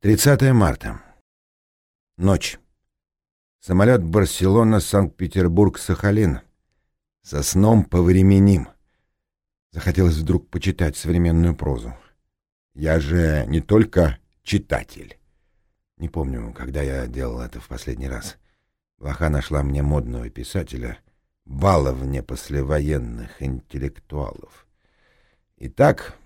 30 марта. Ночь. Самолет Барселона-Санкт-Петербург-Сахалин. Со сном повременим. Захотелось вдруг почитать современную прозу. Я же не только читатель. Не помню, когда я делал это в последний раз. Блоха нашла мне модного писателя, баловне послевоенных интеллектуалов. Итак,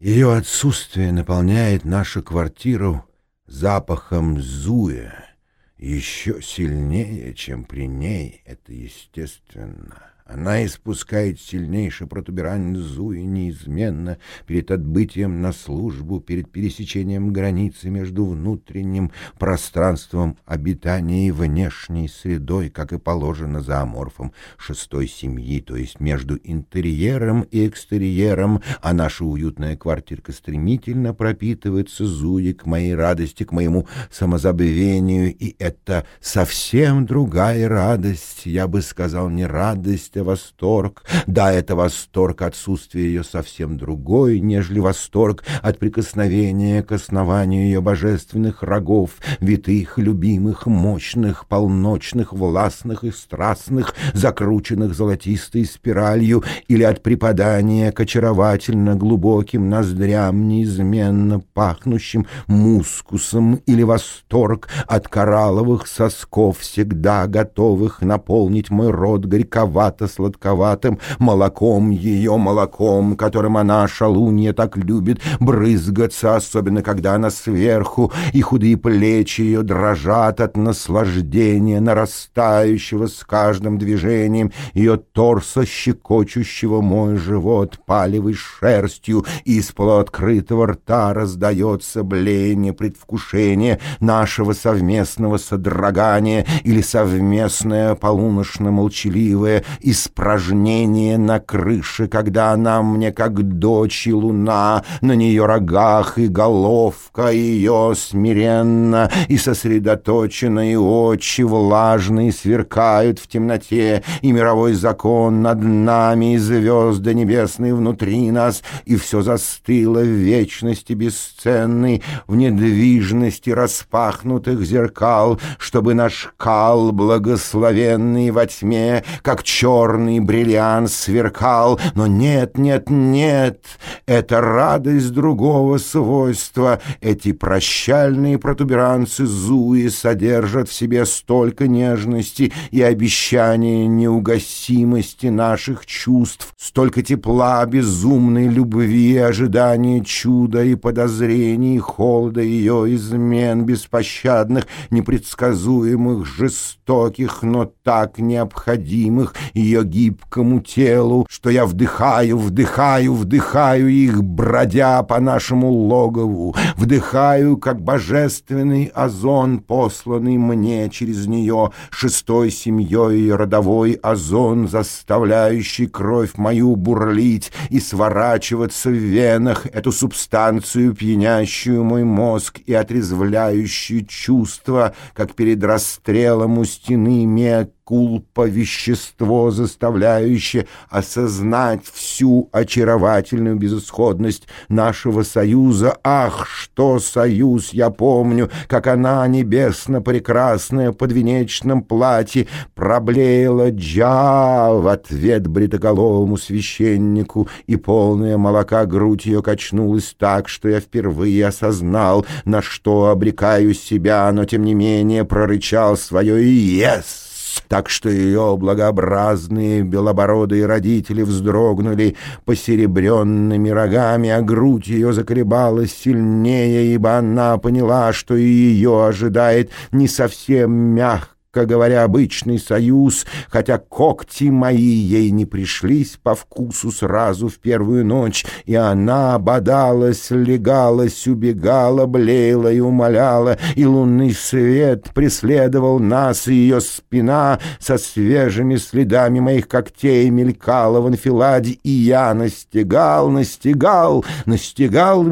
ее отсутствие наполняет нашу квартиру запахом зуя, еще сильнее, чем при ней, это естественно. Она испускает сильнейший протуберанец Зуи неизменно перед отбытием на службу, перед пересечением границы между внутренним пространством обитания и внешней средой, как и положено за аморфом шестой семьи, то есть между интерьером и экстерьером, а наша уютная квартирка стремительно пропитывается Зуи к моей радости, к моему самозабвению, и это совсем другая радость, я бы сказал, не радость, это восторг. Да, это восторг, отсутствие ее совсем другой, нежели восторг от прикосновения к основанию ее божественных рогов, витых, любимых, мощных, полночных, властных и страстных, закрученных золотистой спиралью, или от припадания к очаровательно глубоким ноздрям, неизменно пахнущим мускусом, или восторг от коралловых сосков, всегда готовых наполнить мой рот горьковато сладковатым молоком, ее молоком, которым она, шалунья, так любит брызгаться, особенно когда она сверху, и худые плечи ее дрожат от наслаждения, нарастающего с каждым движением, ее торса, щекочущего мой живот палевой шерстью, и из полуоткрытого рта раздается блеяние, предвкушение нашего совместного содрогания или совместное полуношно-молчаливое и испражнение на крыше, когда она мне как дочь и луна, на нее рогах и головка ее смиренно и сосредоточенные очи влажные сверкают в темноте, и мировой закон над нами, и звезды небесные внутри нас, и все застыло в вечности бесценной, в недвижности распахнутых зеркал, чтобы наш кал благословенный во тьме, как черный черный бриллиант сверкал, но нет, нет, нет, это радость другого свойства. Эти прощальные протуберанцы Зуи содержат в себе столько нежности и обещания неугасимости наших чувств, столько тепла, безумной любви, ожидания чуда и подозрений, холода ее измен беспощадных, непредсказуемых, жестоких, но так необходимых ее ее гибкому телу, что я вдыхаю, вдыхаю, вдыхаю их, бродя по нашему логову, вдыхаю, как божественный озон, посланный мне через нее, шестой семьей родовой озон, заставляющий кровь мою бурлить и сворачиваться в венах, эту субстанцию, пьянящую мой мозг и отрезвляющую чувства, как перед расстрелом у стены мек кулпа вещество, заставляющее осознать всю очаровательную безысходность нашего союза. Ах, что союз, я помню, как она, небесно прекрасная, под венечном платье, проблеяла «Джа» в ответ бритоголовому священнику, и полная молока грудь ее качнулась так, что я впервые осознал, на что обрекаю себя, но тем не менее прорычал свое «Yes!» Так что ее благообразные белобородые родители вздрогнули посеребренными рогами, а грудь ее заколебалась сильнее, ибо она поняла, что и ее ожидает не совсем мягко говоря, обычный союз, хотя когти мои ей не пришлись по вкусу сразу в первую ночь, и она бодалась, легалась, убегала, блеяла и умоляла, и лунный свет преследовал нас, и ее спина со свежими следами моих когтей мелькала в анфиладе, и я настигал, настигал, настигал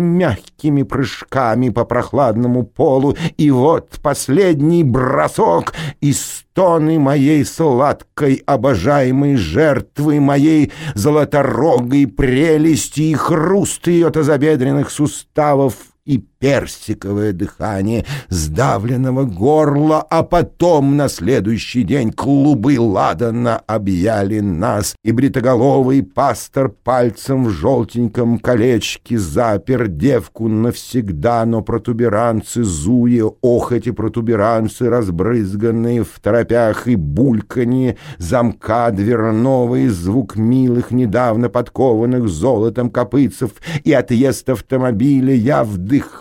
мягкими прыжками по прохладному полу, и вот последний бросок — и стоны моей сладкой обожаемой жертвы, моей золоторогой прелести и хруст ее тазобедренных суставов и персиковое дыхание сдавленного горла, а потом на следующий день клубы ладана объяли нас, и бритоголовый пастор пальцем в желтеньком колечке запер девку навсегда, но протуберанцы зуя, ох, эти протуберанцы, разбрызганные в торопях и бульканье замка дверного и звук милых, недавно подкованных золотом копытцев и отъезд автомобиля я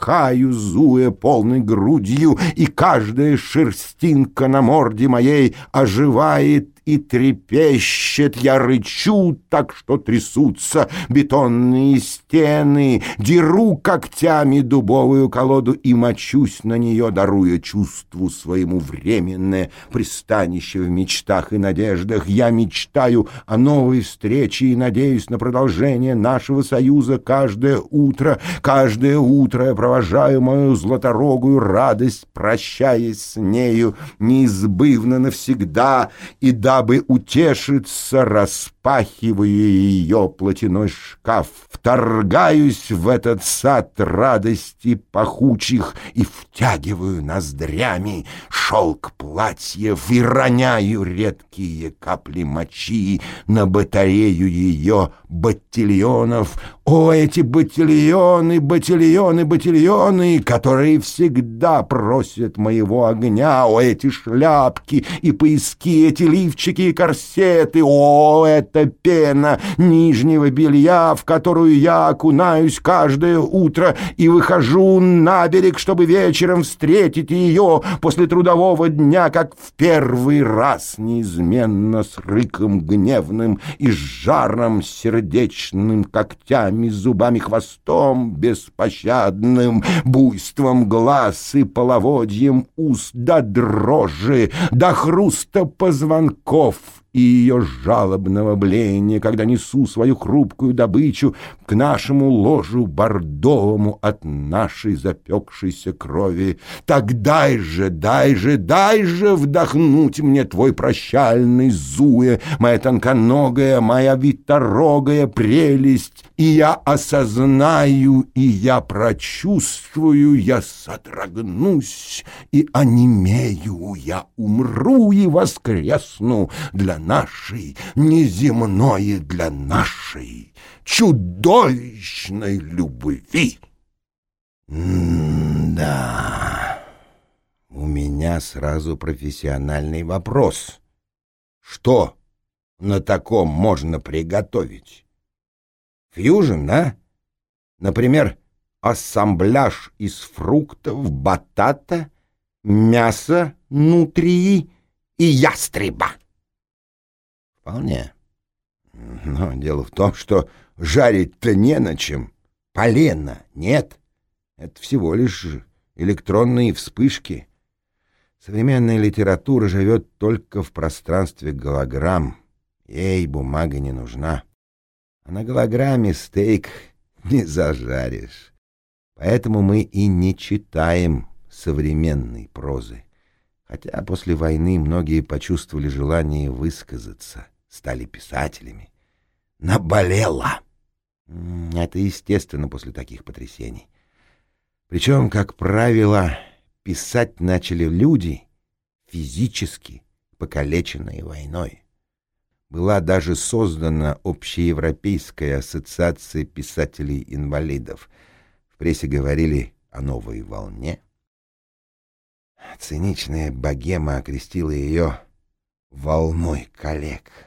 вдыхаю, зуя полной грудью, и каждая шерстинка на морде моей оживает и трепещет, я рычу так, что трясутся бетонные стены, деру когтями дубовую колоду и мочусь на нее, даруя чувству своему временное пристанище в мечтах и надеждах. Я мечтаю о новой встрече и надеюсь на продолжение нашего союза каждое утро. Каждое утро я провожаю мою златорогую радость, прощаясь с нею неизбывно навсегда, и да, дабы утешиться, распахиваю ее платяной шкаф, вторгаюсь в этот сад радости пахучих и втягиваю ноздрями шелк платьев и роняю редкие капли мочи на батарею ее батильонов. О, эти батильоны, батильоны, батильоны, которые всегда просят моего огня, о, эти шляпки и пояски, эти чепчики и корсеты. О, это пена нижнего белья, в которую я окунаюсь каждое утро и выхожу на берег, чтобы вечером встретить ее после трудового дня, как в первый раз, неизменно с рыком гневным и с жаром сердечным, когтями, зубами, хвостом беспощадным, буйством глаз и половодьем уст до дрожи, до хруста позвонков. И ее жалобного блеяния, когда несу свою хрупкую добычу к нашему ложу бордовому от нашей запекшейся крови. Так дай же, дай же, дай же вдохнуть мне твой прощальный зуе, моя тонконогая, моя виторогая прелесть, и я осознаю, и я прочувствую, я содрогнусь и онемею, я умру и воскресну для нашей, неземное для нашей, чудовищной любви. да, у меня сразу профессиональный вопрос. Что на таком можно приготовить? Фьюжн, да? Например, ассамбляж из фруктов, батата, мяса, нутрии и ястреба. Вполне. Но дело в том, что жарить-то не на чем. Полена нет. Это всего лишь электронные вспышки. Современная литература живет только в пространстве голограмм. Ей бумага не нужна. А на голограмме стейк не зажаришь. Поэтому мы и не читаем современной прозы. Хотя после войны многие почувствовали желание высказаться — стали писателями. Наболело. Это естественно после таких потрясений. Причем, как правило, писать начали люди, физически покалеченные войной. Была даже создана Общеевропейская ассоциация писателей-инвалидов. В прессе говорили о новой волне. Циничная богема окрестила ее «волной коллег».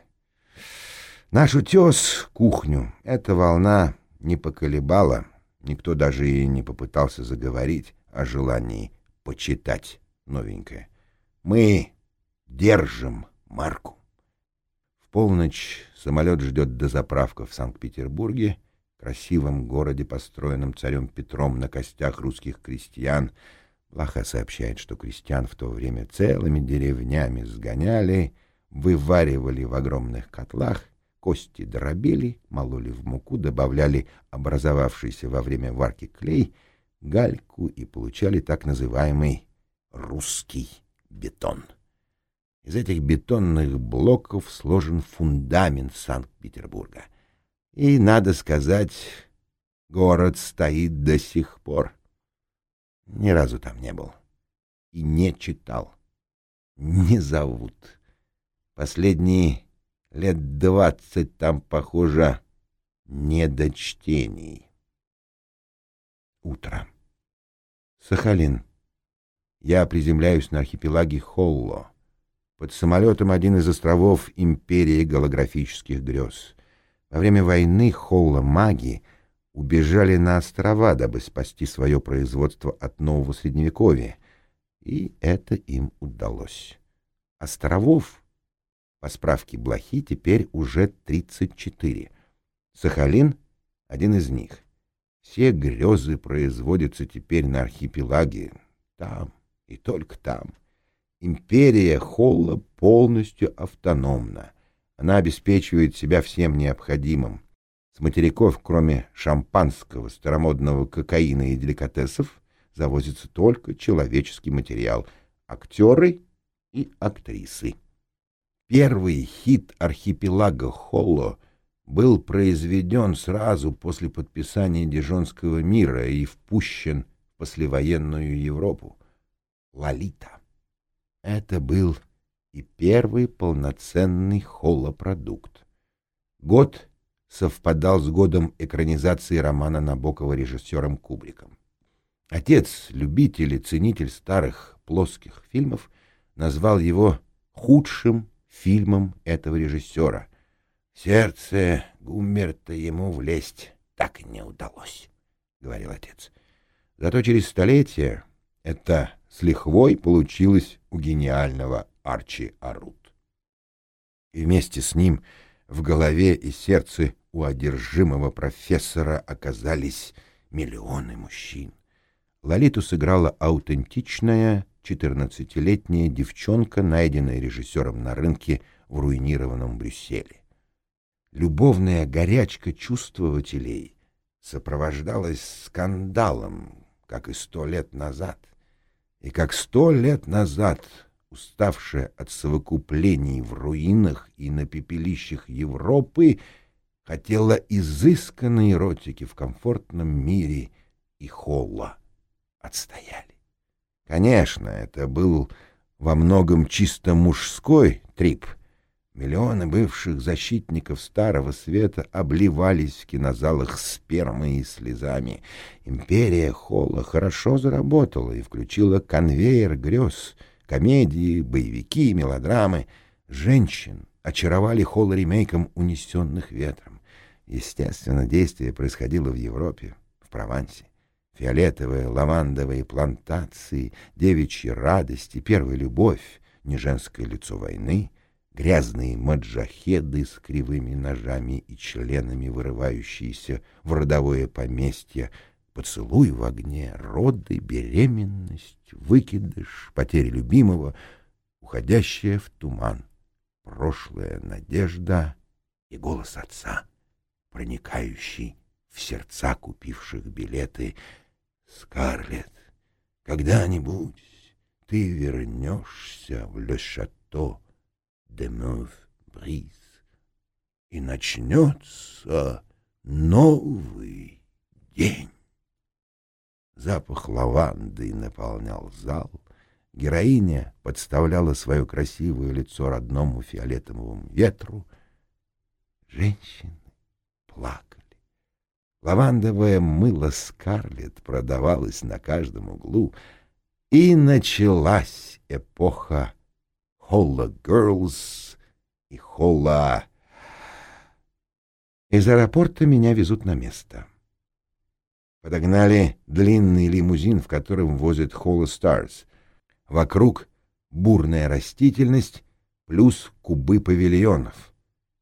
Наш утес, кухню, эта волна не поколебала, никто даже и не попытался заговорить о желании почитать новенькое. Мы держим марку. В полночь самолет ждет дозаправка в Санкт-Петербурге, красивом городе, построенном царем Петром на костях русских крестьян. Лаха сообщает, что крестьян в то время целыми деревнями сгоняли, вываривали в огромных котлах Кости дробили, мололи в муку, добавляли образовавшийся во время варки клей, гальку и получали так называемый русский бетон. Из этих бетонных блоков сложен фундамент Санкт-Петербурга. И, надо сказать, город стоит до сих пор. Ни разу там не был. И не читал. Не зовут. Последние лет двадцать там, похоже, не до чтений. Утро. Сахалин. Я приземляюсь на архипелаге Холло. Под самолетом один из островов империи голографических грез. Во время войны Холло-маги убежали на острова, дабы спасти свое производство от нового Средневековья. И это им удалось. Островов, по справке Блохи, теперь уже 34. Сахалин — один из них. Все грезы производятся теперь на архипелаге, там и только там. Империя Холла полностью автономна. Она обеспечивает себя всем необходимым. С материков, кроме шампанского, старомодного кокаина и деликатесов, завозится только человеческий материал — актеры и актрисы. Первый хит архипелага Холло был произведен сразу после подписания Дижонского мира и впущен в послевоенную Европу. «Лолита». Это был и первый полноценный холлопродукт. Год совпадал с годом экранизации романа Набокова режиссером Кубриком. Отец, любитель и ценитель старых плоских фильмов, назвал его худшим фильмом этого режиссера. сердце Гуммерта ему влезть так и не удалось, — говорил отец. Зато через столетия это с лихвой получилось у гениального Арчи Арут. И вместе с ним в голове и сердце у одержимого профессора оказались миллионы мужчин. Лолиту сыграла аутентичная четырнадцатилетняя девчонка, найденная режиссером на рынке в руинированном Брюсселе. Любовная горячка чувствователей сопровождалась скандалом, как и сто лет назад. И как сто лет назад уставшая от совокуплений в руинах и на пепелищах Европы, хотела изысканной эротики в комфортном мире и холла отстояли. Конечно, это был во многом чисто мужской трип. Миллионы бывших защитников Старого Света обливались в кинозалах спермой и слезами. Империя Холла хорошо заработала и включила конвейер грез, комедии, боевики, мелодрамы. Женщин очаровали Холла ремейком «Унесенных ветром». Естественно, действие происходило в Европе, в Провансе. Фиолетовые, лавандовые плантации, девичьи радости, первая любовь, не женское лицо войны, грязные маджахеды с кривыми ножами и членами, вырывающиеся в родовое поместье, поцелуй в огне, роды, беременность, выкидыш, потеря любимого, уходящая в туман, прошлая надежда и голос отца — проникающий в сердца купивших билеты. «Скарлетт, когда-нибудь ты вернешься в Ле Шато де Мёв Бриз, и начнется новый день». Запах лаванды наполнял зал. Героиня подставляла свое красивое лицо родному фиолетовому ветру. Женщины плакали. Лавандовое мыло Скарлетт продавалось на каждом углу, и началась эпоха Холла Girls и Холла... Из аэропорта меня везут на место. Подогнали длинный лимузин, в котором возят Холла Stars. Вокруг бурная растительность плюс кубы павильонов.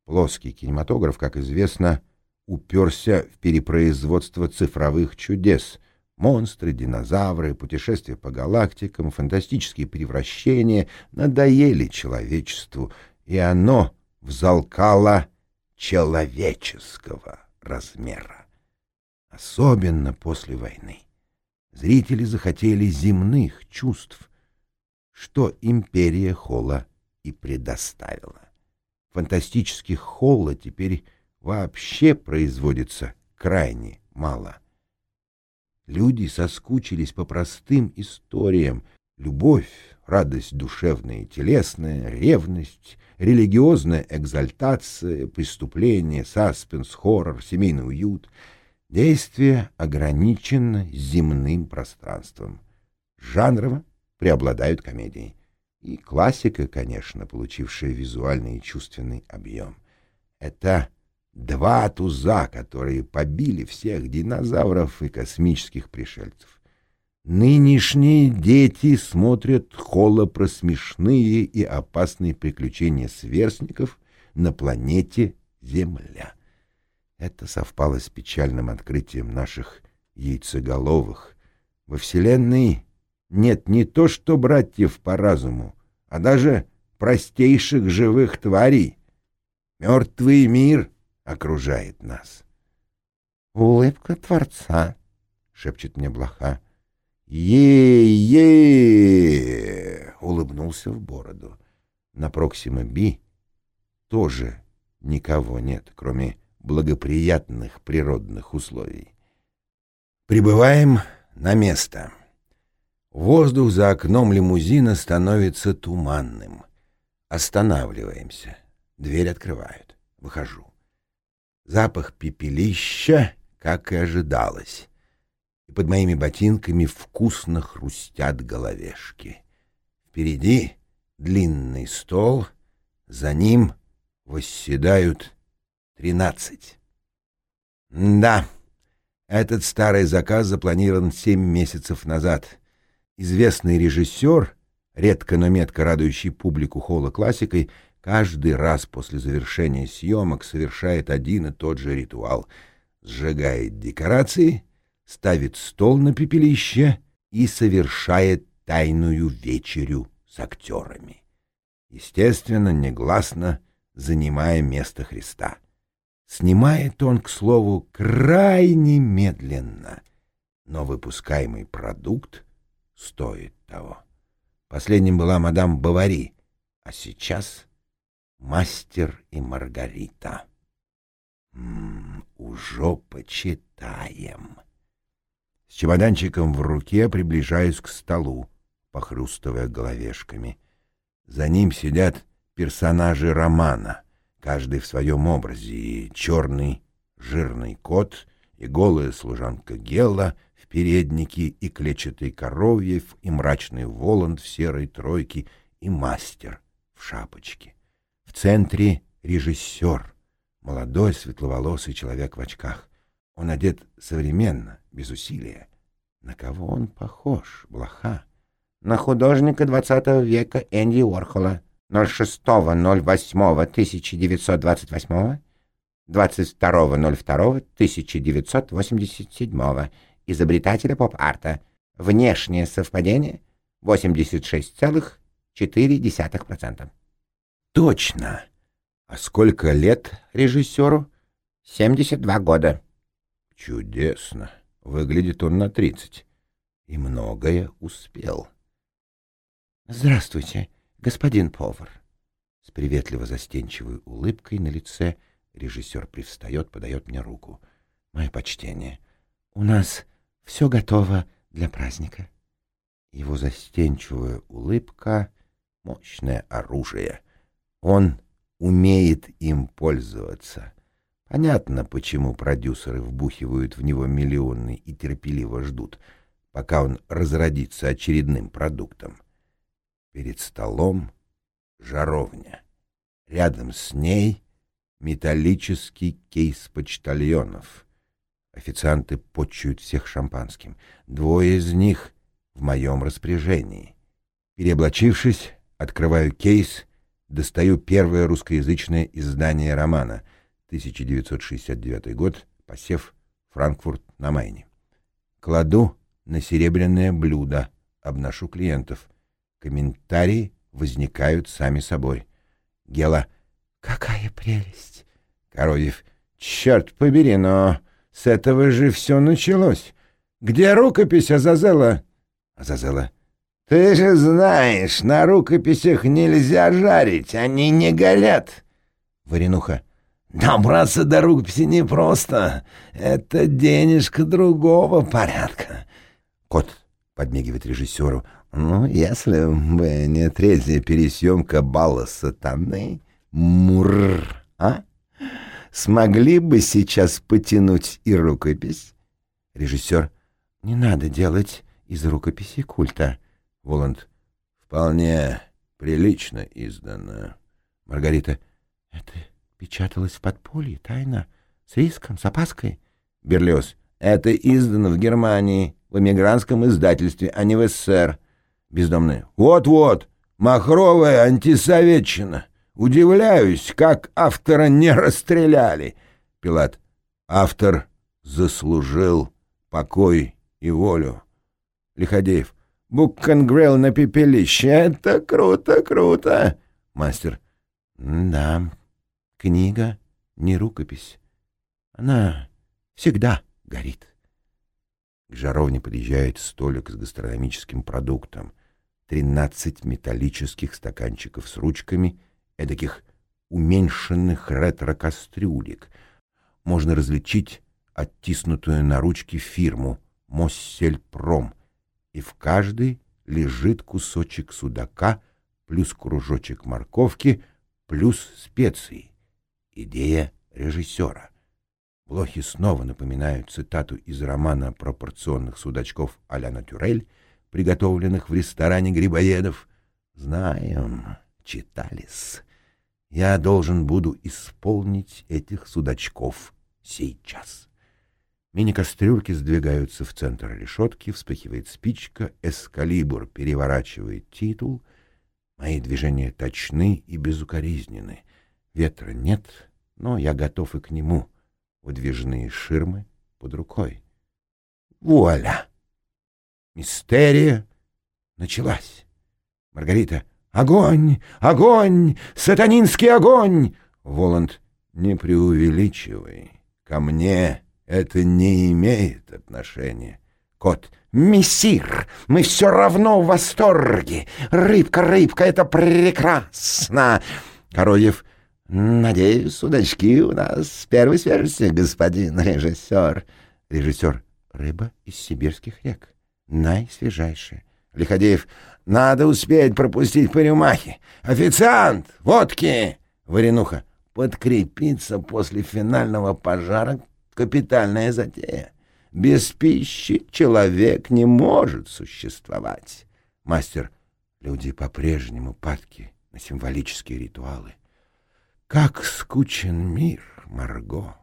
Плоский кинематограф, как известно, уперся в перепроизводство цифровых чудес. Монстры, динозавры, путешествия по галактикам, фантастические превращения надоели человечеству, и оно взалкало человеческого размера. Особенно после войны. Зрители захотели земных чувств, что империя Холла и предоставила. Фантастических Холла теперь вообще производится крайне мало. Люди соскучились по простым историям. Любовь, радость душевная и телесная, ревность, религиозная экзальтация, преступление, саспенс, хоррор, семейный уют. Действие ограничено земным пространством. Жанрово преобладают комедии. И классика, конечно, получившая визуальный и чувственный объем. Это два туза, которые побили всех динозавров и космических пришельцев. Нынешние дети смотрят холо про смешные и опасные приключения сверстников на планете Земля. Это совпало с печальным открытием наших яйцеголовых. Во Вселенной нет не то что братьев по разуму, а даже простейших живых тварей. Мертвый мир окружает нас. — Улыбка Творца, — шепчет мне блоха. «Е-е!» — улыбнулся в бороду. На Проксима Би тоже никого нет, кроме благоприятных природных условий. Прибываем на место. Воздух за окном лимузина становится туманным. Останавливаемся. Дверь открывают. Выхожу. Запах пепелища, как и ожидалось. И под моими ботинками вкусно хрустят головешки. Впереди длинный стол, за ним восседают тринадцать. Да, этот старый заказ запланирован семь месяцев назад — Известный режиссер, редко но метко радующий публику холла классикой, каждый раз после завершения съемок совершает один и тот же ритуал. Сжигает декорации, ставит стол на пепелище и совершает тайную вечерю с актерами. Естественно, негласно занимая место Христа. Снимает он, к слову, крайне медленно, но выпускаемый продукт — стоит того. Последним была мадам Бавари, а сейчас мастер и Маргарита. М -м, уже почитаем. С чемоданчиком в руке приближаюсь к столу, похрустывая головешками. За ним сидят персонажи романа, каждый в своем образе, и черный жирный кот, и голая служанка Гелла — в переднике, и клетчатый коровьев, и мрачный Воланд в серой тройке, и мастер в шапочке. Центре режиссер, молодой светловолосый человек в очках. Он одет современно, без усилия. На кого он похож, блоха? На художника XX века Энди Уорхола, 06.08.1928, 22.02.1987 изобретателя поп-арта. Внешнее совпадение 86,4%. Точно. А сколько лет режиссеру? 72 года. Чудесно. Выглядит он на 30. И многое успел. Здравствуйте, господин повар. С приветливо застенчивой улыбкой на лице режиссер привстает, подает мне руку. Мое почтение. У нас все готово для праздника. Его застенчивая улыбка — мощное оружие. Он умеет им пользоваться. Понятно, почему продюсеры вбухивают в него миллионы и терпеливо ждут, пока он разродится очередным продуктом. Перед столом жаровня. Рядом с ней металлический кейс почтальонов — Официанты почуют всех шампанским. Двое из них в моем распоряжении. Переоблачившись, открываю кейс, достаю первое русскоязычное издание романа. 1969 год, посев Франкфурт на Майне. Кладу на серебряное блюдо, обношу клиентов. Комментарии возникают сами собой. Гела. «Какая прелесть!» Коровьев. «Черт побери, но с этого же все началось. Где рукопись Азазела? Азазела. Ты же знаешь, на рукописях нельзя жарить, они не горят. Варенуха. Добраться до рукописи непросто. Это денежка другого порядка. Кот подмигивает режиссеру. Ну, если бы не третья пересъемка балла сатаны, мур, а? Смогли бы сейчас потянуть и рукопись? Режиссер. Не надо делать из рукописи культа. Воланд. Вполне прилично издано. Маргарита. Это печаталось в подполье, тайно, с риском, с опаской. Берлиоз. Это издано в Германии, в эмигрантском издательстве, а не в СССР. Бездомные. Вот-вот, махровая антисоветчина. Удивляюсь, как автора не расстреляли. Пилат. Автор заслужил покой и волю. Лиходеев. Буккангрелл на пепелище. Это круто, круто. Мастер. Да, книга не рукопись. Она всегда горит. К жаровне подъезжает столик с гастрономическим продуктом. Тринадцать металлических стаканчиков с ручками, эдаких уменьшенных ретро-кастрюлек. Можно различить оттиснутую на ручке фирму «Моссельпром», и в каждой лежит кусочек судака плюс кружочек морковки плюс специи. Идея режиссера. Блохи снова напоминают цитату из романа пропорционных судачков а-ля натюрель, приготовленных в ресторане грибоедов. Знаем, читались. Я должен буду исполнить этих судачков сейчас. Мини-кастрюльки сдвигаются в центр решетки, вспыхивает спичка, эскалибур переворачивает титул. Мои движения точны и безукоризнены. Ветра нет, но я готов и к нему — выдвижные ширмы под рукой. Вуаля! Мистерия началась. Маргарита. Огонь! Огонь! Сатанинский огонь! Воланд. Не преувеличивай. Ко мне это не имеет отношения. Кот. «Мессир, мы все равно в восторге! Рыбка, рыбка, это прекрасно!» Коровьев. «Надеюсь, судачки у нас первой свежести, господин режиссер». Режиссер «Рыба из сибирских рек. Наисвежайшая». Лиходеев «Надо успеть пропустить по рюмахе. Официант! Водки!» Варенуха «Подкрепиться после финального пожара — капитальная затея. Без пищи человек не может существовать». Мастер «Люди по-прежнему падки на символические ритуалы». Как скучен мир, Марго.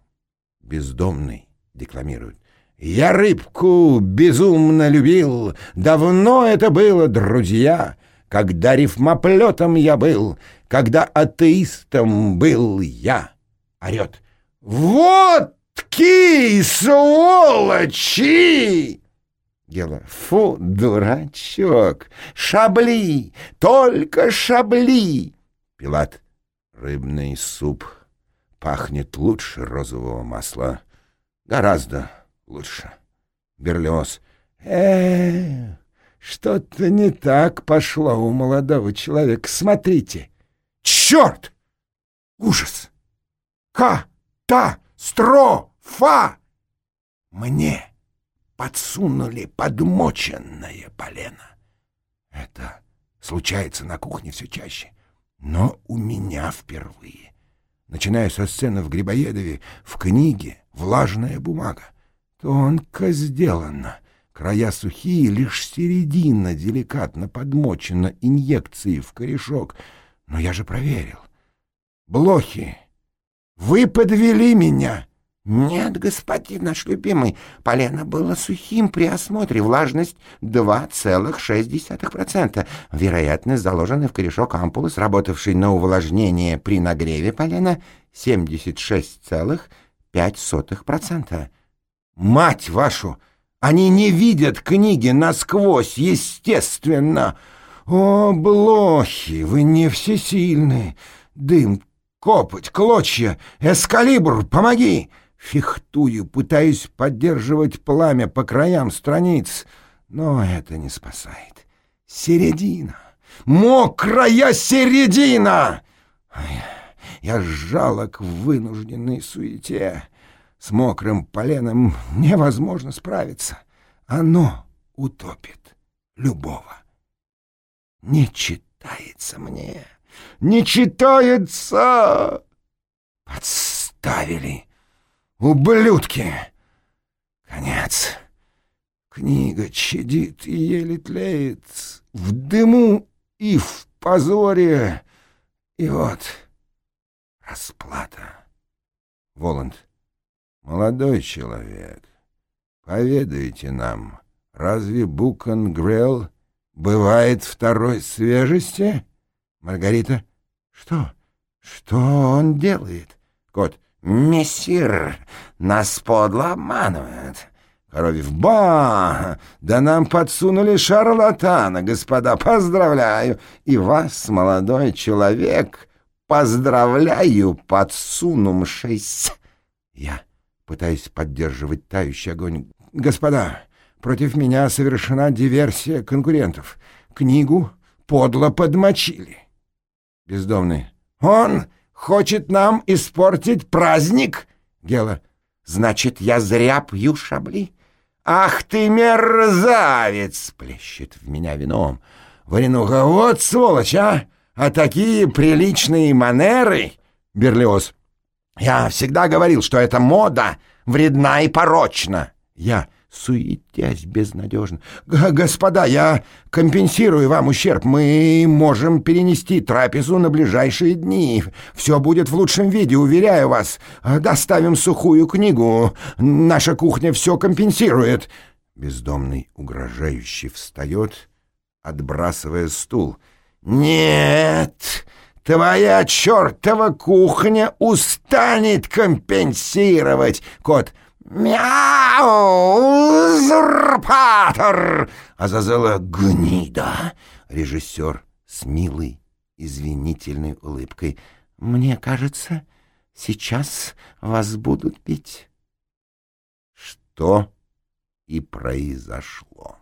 Бездомный декламирует. Я рыбку безумно любил, давно это было, друзья, когда рифмоплетом я был, когда атеистом был я. Орет. Водки, сволочи! Гела. Фу, дурачок, шабли, только шабли. Пилат. Рыбный суп пахнет лучше розового масла. Гораздо лучше. Берлиоз. э что-то не так пошло у молодого человека. Смотрите. Черт! Ужас! Ка-та-стро-фа! Мне подсунули подмоченное полено. Это случается на кухне все чаще. Но у меня впервые. Начиная со сцены в Грибоедове, в книге влажная бумага. Тонко сделано. Края сухие, лишь середина деликатно подмочена инъекцией в корешок. Но я же проверил. Блохи, вы подвели меня. «Нет, господин наш любимый, полено было сухим при осмотре, влажность 2,6%. Вероятность, заложенной в корешок ампулы, сработавшей на увлажнение при нагреве полена, 76,5%. Мать вашу! Они не видят книги насквозь, естественно! О, блохи, вы не всесильны! Дым, копоть, клочья! Эскалибр, помоги!» Фехтую, пытаюсь поддерживать пламя по краям страниц, но это не спасает. Середина! Мокрая середина! Я жалок в вынужденной суете. С мокрым поленом невозможно справиться. Оно утопит любого. Не читается мне. Не читается! Подставили. Ублюдки! Конец. Книга чадит и еле тлеет. В дыму и в позоре. И вот расплата. Воланд. Молодой человек, поведайте нам, разве Букон Грелл бывает второй свежести? Маргарита. Что? Что он делает? Кот. Мессир, нас подло обманывает. Коровьев. Ба! Да нам подсунули шарлатана, господа, поздравляю. И вас, молодой человек, поздравляю, подсунувшись. Я пытаясь поддерживать тающий огонь. «Господа, против меня совершена диверсия конкурентов. Книгу подло подмочили». Бездомный. «Он хочет нам испортить праздник?» Гела. «Значит, я зря пью шабли?» «Ах ты мерзавец!» — плещет в меня вином. «Варенуха, вот сволочь, а! А такие приличные манеры!» Берлиоз. Я всегда говорил, что эта мода вредна и порочна. Я, суетясь безнадежно. Господа, я компенсирую вам ущерб. Мы можем перенести трапезу на ближайшие дни. Все будет в лучшем виде, уверяю вас. Доставим сухую книгу. Наша кухня все компенсирует. Бездомный угрожающий встает, отбрасывая стул. «Нет!» Твоя чертова кухня устанет компенсировать, кот. Мяу! Узурпатор! Азазела гнида. Режиссер с милой, извинительной улыбкой. Мне кажется, сейчас вас будут пить. Что и произошло.